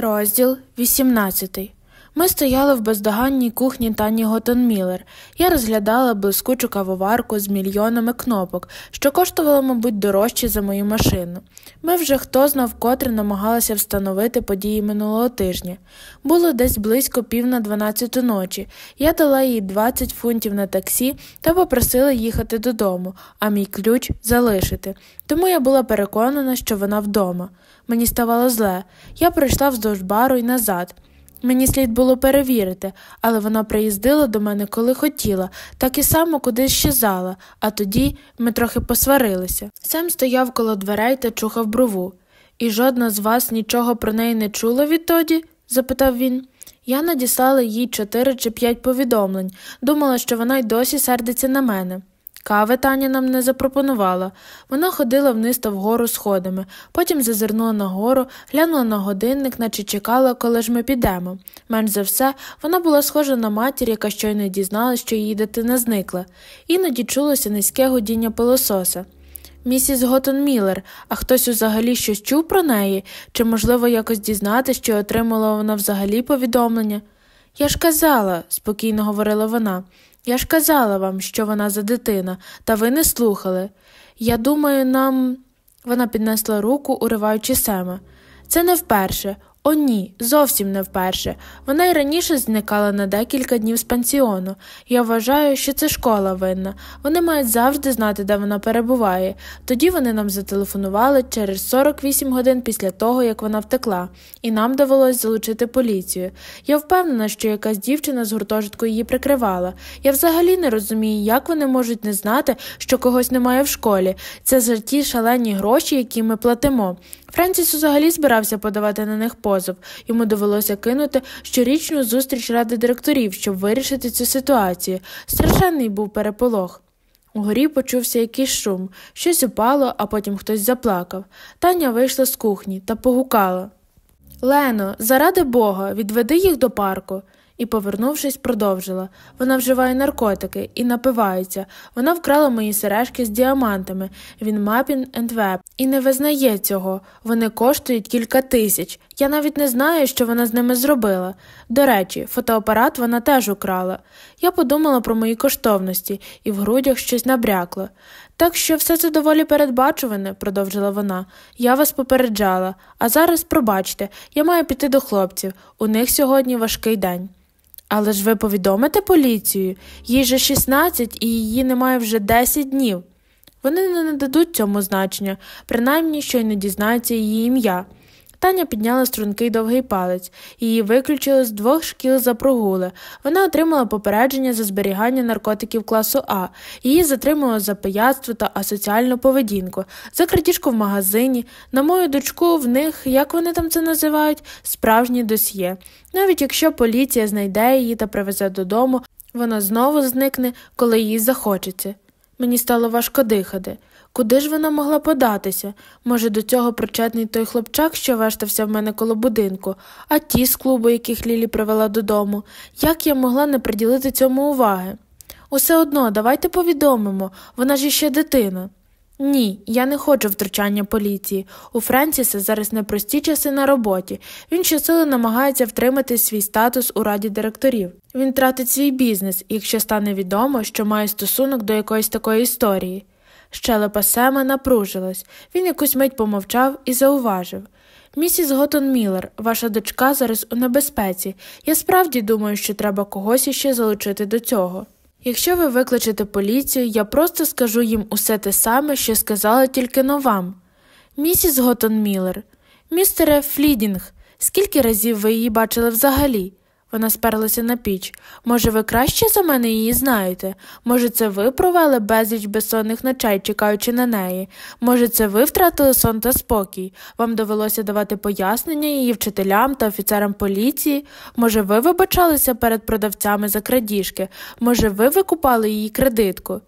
Розділ 18 Ми стояли в бездоганній кухні Тані Готон Міллер. Я розглядала блискучу кавоварку з мільйонами кнопок, що коштувало, мабуть, дорожче за мою машину. Ми вже хто знав котре намагалися встановити події минулого тижня. Було десь близько пів на дванадцяту ночі. Я дала їй 20 фунтів на таксі та попросила їхати додому, а мій ключ залишити. Тому я була переконана, що вона вдома. Мені ставало зле. Я пройшла вздовж бару і назад. Мені слід було перевірити, але вона приїздила до мене, коли хотіла, так і само кудись щезала, а тоді ми трохи посварилися. Сем стояв коло дверей та чухав брову. І жодна з вас нічого про неї не чула відтоді? запитав він. Я надіслала їй чотири чи п'ять повідомлень, думала, що вона й досі сердиться на мене. Кави Таня нам не запропонувала. Вона ходила вниз та вгору сходами, потім зазирнула нагору, глянула на годинник, наче чекала, коли ж ми підемо. Менш за все, вона була схожа на матір, яка щойно дізналась, що її дитина зникла. Іноді чулося низьке гудіння пилососа. Місіс Готон Міллер, а хтось взагалі щось чув про неї, чи, можливо, якось дізнатися, чи отримала вона взагалі повідомлення? Я ж казала, спокійно говорила вона. Я ж казала вам, що вона за дитина, та ви не слухали. Я думаю, нам. Вона піднесла руку, уриваючи Сема. Це не вперше. О, ні, зовсім не вперше. Вона й раніше зникала на декілька днів з пансіону. Я вважаю, що це школа винна. Вони мають завжди знати, де вона перебуває. Тоді вони нам зателефонували через 48 годин після того, як вона втекла, і нам довелось залучити поліцію. Я впевнена, що якась дівчина з гуртожитку її прикривала. Я взагалі не розумію, як вони можуть не знати, що когось немає в школі. Це за ті шалені гроші, які ми платимо. Френсіс взагалі збирався подавати на них позов. Йому довелося кинути щорічну зустріч ради директорів, щоб вирішити цю ситуацію. Страшенний був переполох. Угорі почувся якийсь шум, щось упало, а потім хтось заплакав. Таня вийшла з кухні та погукала Лено, заради бога, відведи їх до парку і, повернувшись, продовжила вона вживає наркотики і напивається. Вона вкрала мої сережки з діамантами. Він Мапін енд Веб. і не визнає цього. Вони коштують кілька тисяч. Я навіть не знаю, що вона з ними зробила. До речі, фотоапарат вона теж украла. Я подумала про мої коштовності, і в грудях щось набрякло. Так що все це доволі передбачуване, продовжила вона. Я вас попереджала, а зараз пробачте, я маю піти до хлопців. У них сьогодні важкий день. Але ж ви повідомите поліцію? Їй же 16 і її немає вже 10 днів. Вони не нададуть цьому значення, принаймні що й не дізнаються її ім'я. Таня підняла стрункий довгий палець, її виключили з двох шкіл за прогули. Вона отримала попередження за зберігання наркотиків класу А, її затримали за пияцтво та асоціальну поведінку, за крадіжку в магазині. На мою дочку в них, як вони там це називають, справжнє досьє. Навіть якщо поліція знайде її та привезе додому, вона знову зникне, коли їй захочеться. Мені стало важко дихати. Куди ж вона могла податися? Може, до цього причетний той хлопчак, що вештався в мене коло будинку, а ті з клубу, яких Лілі привела додому, як я могла не приділити цьому уваги? Усе одно, давайте повідомимо вона ж іще дитина. Ні, я не хочу втручання поліції. У Френсіса зараз непрості часи на роботі. Він щосили намагається втримати свій статус у раді директорів. Він тратить свій бізнес, якщо стане відомо, що має стосунок до якоїсь такої історії. Щелепа Сема напружилась. Він якусь мить помовчав і зауважив. Місіс Готон Міллер, ваша дочка зараз у небезпеці. Я справді думаю, що треба когось іще залучити до цього. Якщо ви викличете поліцію, я просто скажу їм усе те саме, що сказала тільки но вам. Місіс Готон Міллер, містере Флідінг, скільки разів ви її бачили взагалі? Вона сперлася на піч. Може, ви краще за мене її знаєте? Може, це ви провели безліч безсонних ночей, чекаючи на неї? Може, це ви втратили сон та спокій? Вам довелося давати пояснення її вчителям та офіцерам поліції? Може, ви вибачалися перед продавцями за крадіжки? Може, ви викупали її кредитку?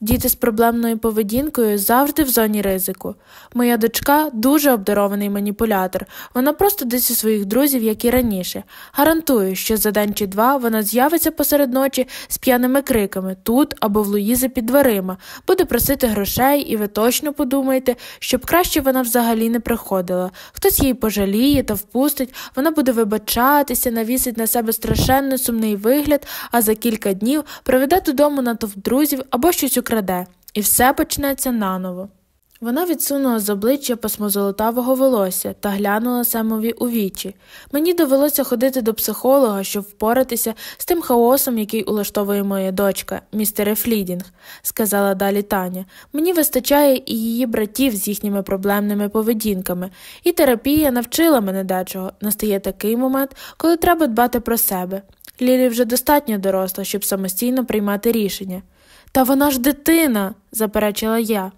Діти з проблемною поведінкою завжди в зоні ризику. Моя дочка дуже обдарований маніпулятор. Вона просто десь у своїх друзів, як і раніше. Гарантую, що за день чи два вона з'явиться посеред ночі з п'яними криками тут або в Луїзи під дверима, буде просити грошей, і ви точно подумаєте, щоб краще вона взагалі не приходила. Хтось її пожаліє та впустить, вона буде вибачатися, навісить на себе страшенно сумний вигляд, а за кілька днів приведе додому натовп друзів або щось украде, і все почнеться наново. Вона відсунула з обличчя пасмозолотавого волосся та глянула Семові у вічі. Мені довелося ходити до психолога, щоб впоратися з тим хаосом, який улаштовує моя дочка, містере Флідінг, сказала далі Таня. Мені вистачає і її братів з їхніми проблемними поведінками, і терапія навчила мене дечого. Настає такий момент, коли треба дбати про себе. Лілі вже достатньо доросла, щоб самостійно приймати рішення. Та вона ж дитина, заперечила я.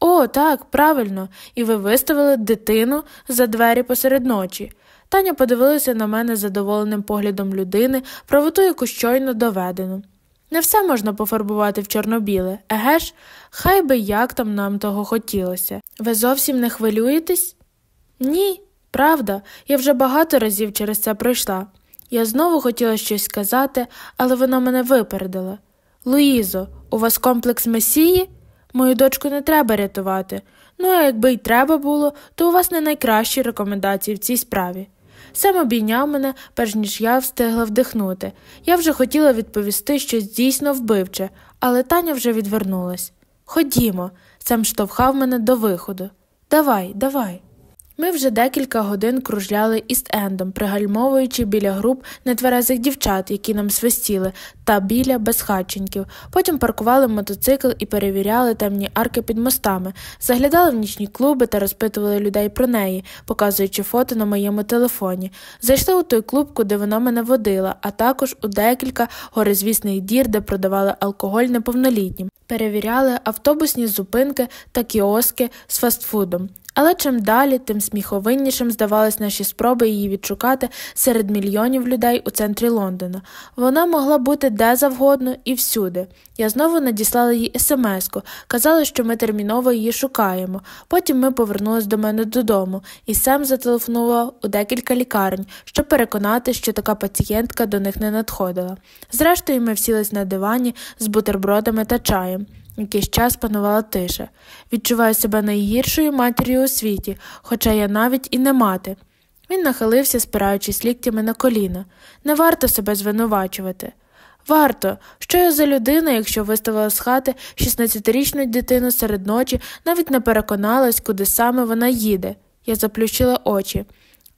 О, так, правильно, і ви виставили дитину за двері посеред ночі. Таня подивилася на мене задоволеним поглядом людини, правоту яку щойно доведено. Не все можна пофарбувати в чорно-біле, еге ж, хай би як там нам того хотілося. Ви зовсім не хвилюєтесь? Ні, правда, я вже багато разів через це пройшла. Я знову хотіла щось сказати, але вона мене випередила. Луїзо, у вас комплекс месії? Мою дочку не треба рятувати. Ну, а якби й треба було, то у вас не найкращі рекомендації в цій справі. Сам обійняв мене, перш ніж я встигла вдихнути. Я вже хотіла відповісти щось дійсно вбивче, але Таня вже відвернулась. Ходімо, сам штовхав мене до виходу. Давай, давай. Ми вже декілька годин кружляли іст-ендом, пригальмовуючи біля груп нетверезих дівчат, які нам свистіли, та біля безхатченьків. Потім паркували мотоцикл і перевіряли темні арки під мостами, заглядали в нічні клуби та розпитували людей про неї, показуючи фото на моєму телефоні. Зайшли у той клуб, куди вона мене водила, а також у декілька горизвісних дір, де продавали алкоголь неповнолітнім. Перевіряли автобусні зупинки та кіоски з фастфудом. Але чим далі, тим сміховиннішим здавались наші спроби її відшукати серед мільйонів людей у центрі Лондона. Вона могла бути де завгодно і всюди. Я знову надіслала їй смс-ку, казала, що ми терміново її шукаємо. Потім ми повернулись до мене додому, і сам зателефонував у декілька лікарень, щоб переконати, що така пацієнтка до них не надходила. Зрештою, ми всілись на дивані з бутербродами та чаєм. Якийсь час панувала тиша. Відчуваю себе найгіршою матір'ю у світі, хоча я навіть і не мати. Він нахилився, спираючись ліктями на коліна. Не варто себе звинувачувати. Варто, що я за людина, якщо виставила з хати 16-річну дитину серед ночі, навіть не переконалась, куди саме вона їде. Я заплющила очі.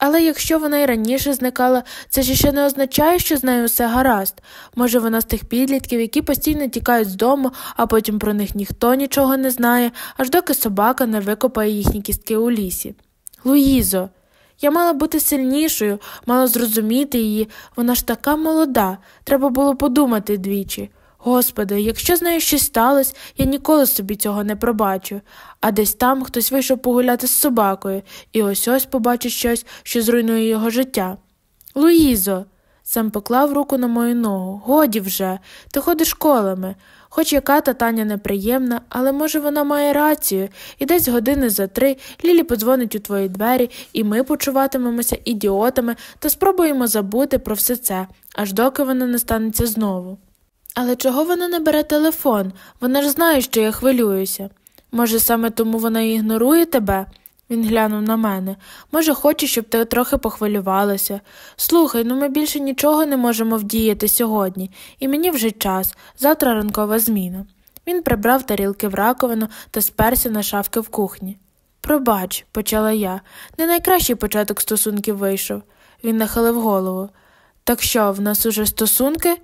Але якщо вона й раніше зникала, це ж ще не означає, що з нею все гаразд. Може, вона з тих підлітків, які постійно тікають з дому, а потім про них ніхто нічого не знає, аж доки собака не викопає їхні кістки у лісі. Луїзо, я мала бути сильнішою, мала зрозуміти її, вона ж така молода, треба було подумати двічі. Господи, якщо з нею щось сталося, я ніколи собі цього не пробачу, а десь там хтось вийшов погуляти з собакою і ось ось побачить щось, що зруйнує його життя. Луїзо, сам поклав руку на мою ногу. Годі вже, ти ходиш колами. Хоч яка та Таня неприємна, але, може, вона має рацію, і десь години за три Лілі подзвонить у твої двері, і ми почуватимемося ідіотами та спробуємо забути про все це, аж доки воно не станеться знову. Але чого вона не бере телефон? Вона ж знає, що я хвилююся. Може, саме тому вона ігнорує тебе? Він глянув на мене. Може, хоче, щоб ти трохи похвилювалася. Слухай, ну ми більше нічого не можемо вдіяти сьогодні, і мені вже час, завтра ранкова зміна. Він прибрав тарілки в раковину та сперся на шавки в кухні. Пробач, почала я, не найкращий початок стосунків вийшов. Він нахилив голову. Так що, в нас уже стосунки?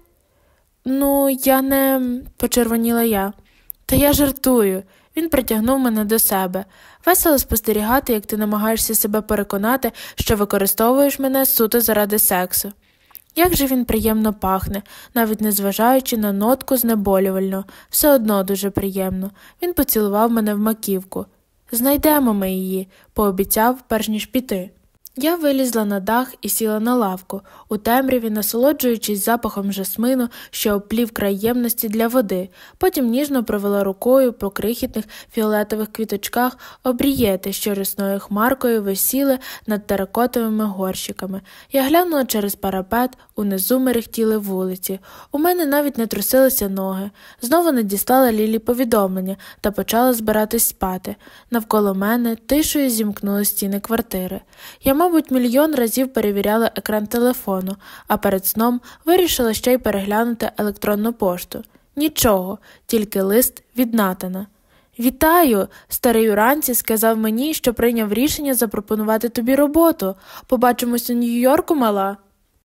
Ну, я не, почервоніла я. Та я жартую. Він притягнув мене до себе. Весело спостерігати, як ти намагаєшся себе переконати, що використовуєш мене суто заради сексу. Як же він приємно пахне, навіть незважаючи на нотку знеболювально, все одно дуже приємно. Він поцілував мене в маківку. Знайдемо ми її, пообіцяв, перш ніж піти. Я вилізла на дах і сіла на лавку, у темряві, насолоджуючись запахом жасмину, що оплів край ємності для води, потім ніжно провела рукою по крихітних фіолетових квіточках обрієти, що рісною хмаркою висіли над теракотовими горщиками. Я глянула через парапет, унизу мерехтіли вулиці. У мене навіть не трусилися ноги. Знову надіслала Лілі повідомлення та почала збиратись спати. Навколо мене тишою зімкнули стіни квартири. Я мабуть, мільйон разів перевіряла екран телефону, а перед сном вирішила ще й переглянути електронну пошту. Нічого, тільки лист від Натана. Вітаю! Старий уранці сказав мені, що прийняв рішення запропонувати тобі роботу. Побачимось у Нью-Йорку, мала.